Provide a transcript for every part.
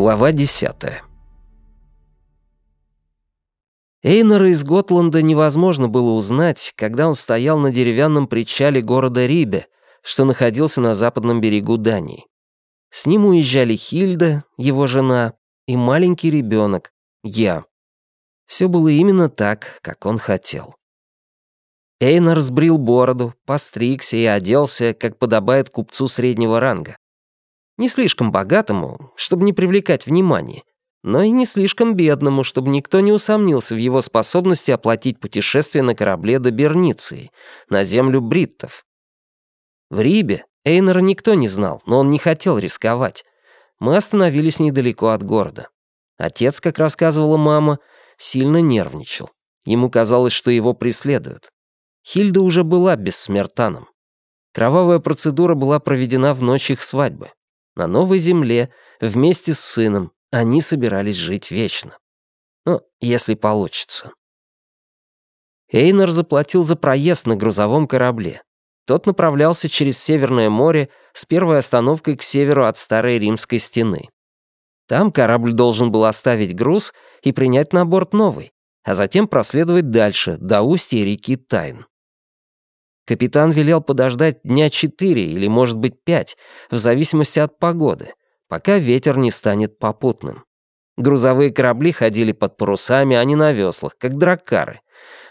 Глава десятая. Эйнора из Готланда невозможно было узнать, когда он стоял на деревянном причале города Рибе, что находился на западном берегу Дании. С ним уезжали Хильда, его жена, и маленький ребенок, я. Все было именно так, как он хотел. Эйнар сбрил бороду, постригся и оделся, как подобает купцу среднего ранга. Не слишком богатому, чтобы не привлекать внимания, но и не слишком бедному, чтобы никто не усомнился в его способности оплатить путешествие на корабле до Берниции, на землю бриттов. В Рибе Эйнера никто не знал, но он не хотел рисковать. Мы остановились недалеко от города. Отец, как рассказывала мама, сильно нервничал. Ему казалось, что его преследуют. Хильда уже была бессмертаном. Кровавая процедура была проведена в ночь их свадьбы. На новой земле, вместе с сыном, они собирались жить вечно. Ну, если получится. Эйнер заплатил за проезд на грузовом корабле. Тот направлялся через Северное море с первой остановкой к северу от Старой Римской стены. Там корабль должен был оставить груз и принять на борт новый, а затем проследовать дальше, до устья реки Тайн. Капитан велел подождать дня четыре или, может быть, пять, в зависимости от погоды, пока ветер не станет попутным. Грузовые корабли ходили под парусами, а не на веслах, как драккары.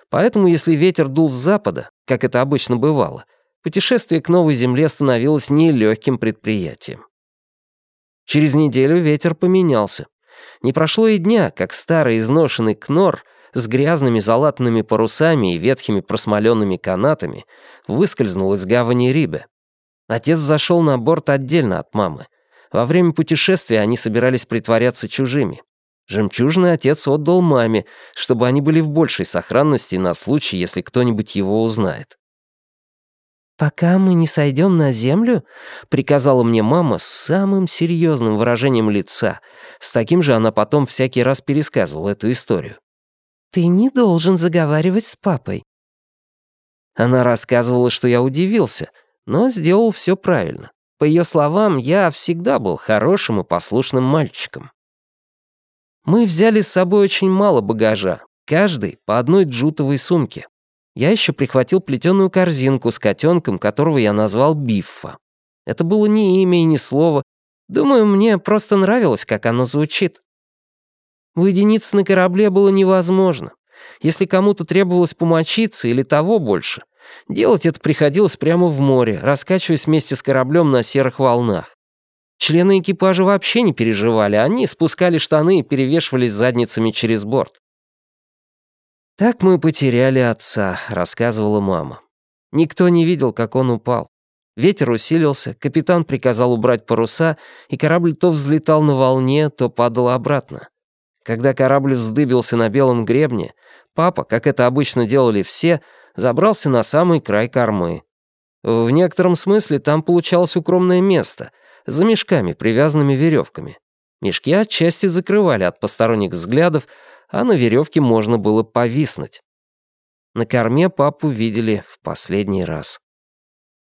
Поэтому, если ветер дул с запада, как это обычно бывало, путешествие к новой земле становилось нелегким предприятием. Через неделю ветер поменялся. Не прошло и дня, как старый изношенный кнор — с грязными залатанными парусами и ветхими просмоленными канатами, выскользнул из гавани Рибе. Отец зашел на борт отдельно от мамы. Во время путешествия они собирались притворяться чужими. Жемчужный отец отдал маме, чтобы они были в большей сохранности на случай, если кто-нибудь его узнает. «Пока мы не сойдем на землю», — приказала мне мама с самым серьезным выражением лица. С таким же она потом всякий раз пересказывала эту историю. «Ты не должен заговаривать с папой». Она рассказывала, что я удивился, но сделал все правильно. По ее словам, я всегда был хорошим и послушным мальчиком. Мы взяли с собой очень мало багажа, каждый по одной джутовой сумке. Я еще прихватил плетеную корзинку с котенком, которого я назвал Биффа. Это было ни имя и ни слово. Думаю, мне просто нравилось, как оно звучит. Уединиться на корабле было невозможно. Если кому-то требовалось помочиться или того больше, делать это приходилось прямо в море, раскачиваясь вместе с кораблем на серых волнах. Члены экипажа вообще не переживали, они спускали штаны и перевешивались задницами через борт. «Так мы потеряли отца», — рассказывала мама. Никто не видел, как он упал. Ветер усилился, капитан приказал убрать паруса, и корабль то взлетал на волне, то падал обратно. Когда корабль вздыбился на белом гребне, папа, как это обычно делали все, забрался на самый край кормы. В некотором смысле там получалось укромное место, за мешками, привязанными веревками. Мешки отчасти закрывали от посторонних взглядов, а на веревке можно было повиснуть. На корме папу видели в последний раз.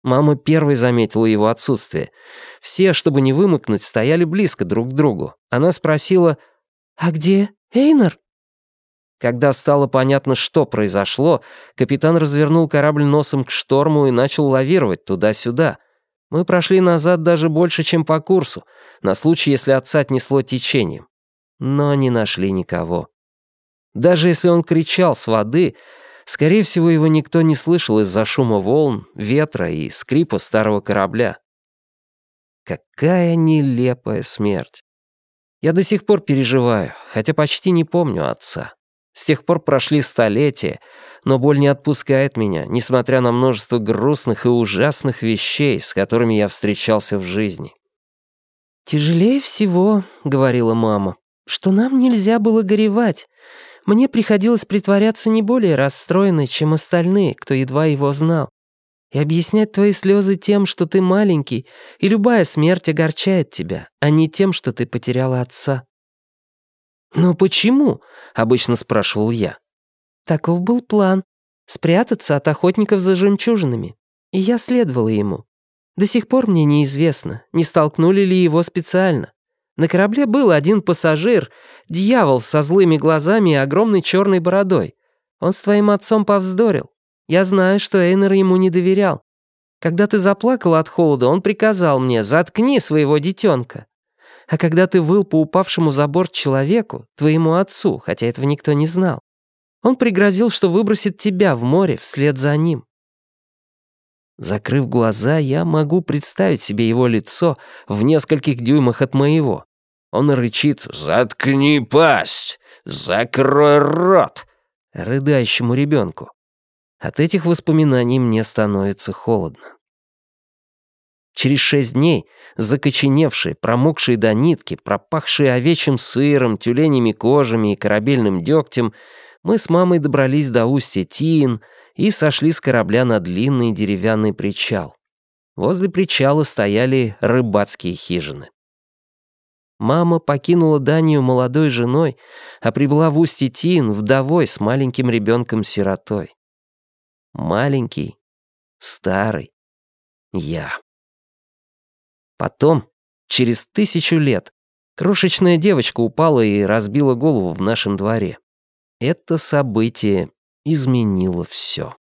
Мама первой заметила его отсутствие. Все, чтобы не вымокнуть, стояли близко друг к другу. Она спросила — «А где Эйнер?» Когда стало понятно, что произошло, капитан развернул корабль носом к шторму и начал лавировать туда-сюда. Мы прошли назад даже больше, чем по курсу, на случай, если отца отнесло течением. Но не нашли никого. Даже если он кричал с воды, скорее всего, его никто не слышал из-за шума волн, ветра и скрипа старого корабля. Какая нелепая смерть. Я до сих пор переживаю, хотя почти не помню отца. С тех пор прошли столетия, но боль не отпускает меня, несмотря на множество грустных и ужасных вещей, с которыми я встречался в жизни. «Тяжелее всего», — говорила мама, — «что нам нельзя было горевать. Мне приходилось притворяться не более расстроенной, чем остальные, кто едва его знал и объяснять твои слезы тем, что ты маленький, и любая смерть огорчает тебя, а не тем, что ты потеряла отца». «Но почему?» — обычно спрашивал я. Таков был план — спрятаться от охотников за жемчужинами. И я следовала ему. До сих пор мне неизвестно, не столкнули ли его специально. На корабле был один пассажир, дьявол со злыми глазами и огромной черной бородой. Он с твоим отцом повздорил. Я знаю, что Эйнер ему не доверял. Когда ты заплакал от холода, он приказал мне «заткни своего детенка». А когда ты выл по упавшему за борт человеку, твоему отцу, хотя этого никто не знал, он пригрозил, что выбросит тебя в море вслед за ним. Закрыв глаза, я могу представить себе его лицо в нескольких дюймах от моего. Он рычит «Заткни пасть! Закрой рот!» рыдающему ребенку. От этих воспоминаний мне становится холодно. Через шесть дней, закоченевшие, промокшие до нитки, пропахшие овечьим сыром, тюленями кожами и корабельным дегтем, мы с мамой добрались до устья Тиин и сошли с корабля на длинный деревянный причал. Возле причала стояли рыбацкие хижины. Мама покинула Данию молодой женой, а прибыла в устье Тиин вдовой с маленьким ребенком-сиротой. Маленький, старый, я. Потом, через тысячу лет, крошечная девочка упала и разбила голову в нашем дворе. Это событие изменило все.